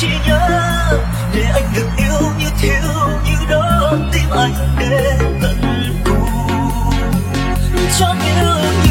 chỉ nhớ để anh được yêu như thiếu như đó. Tim anh đến tận cùng. Cho yêu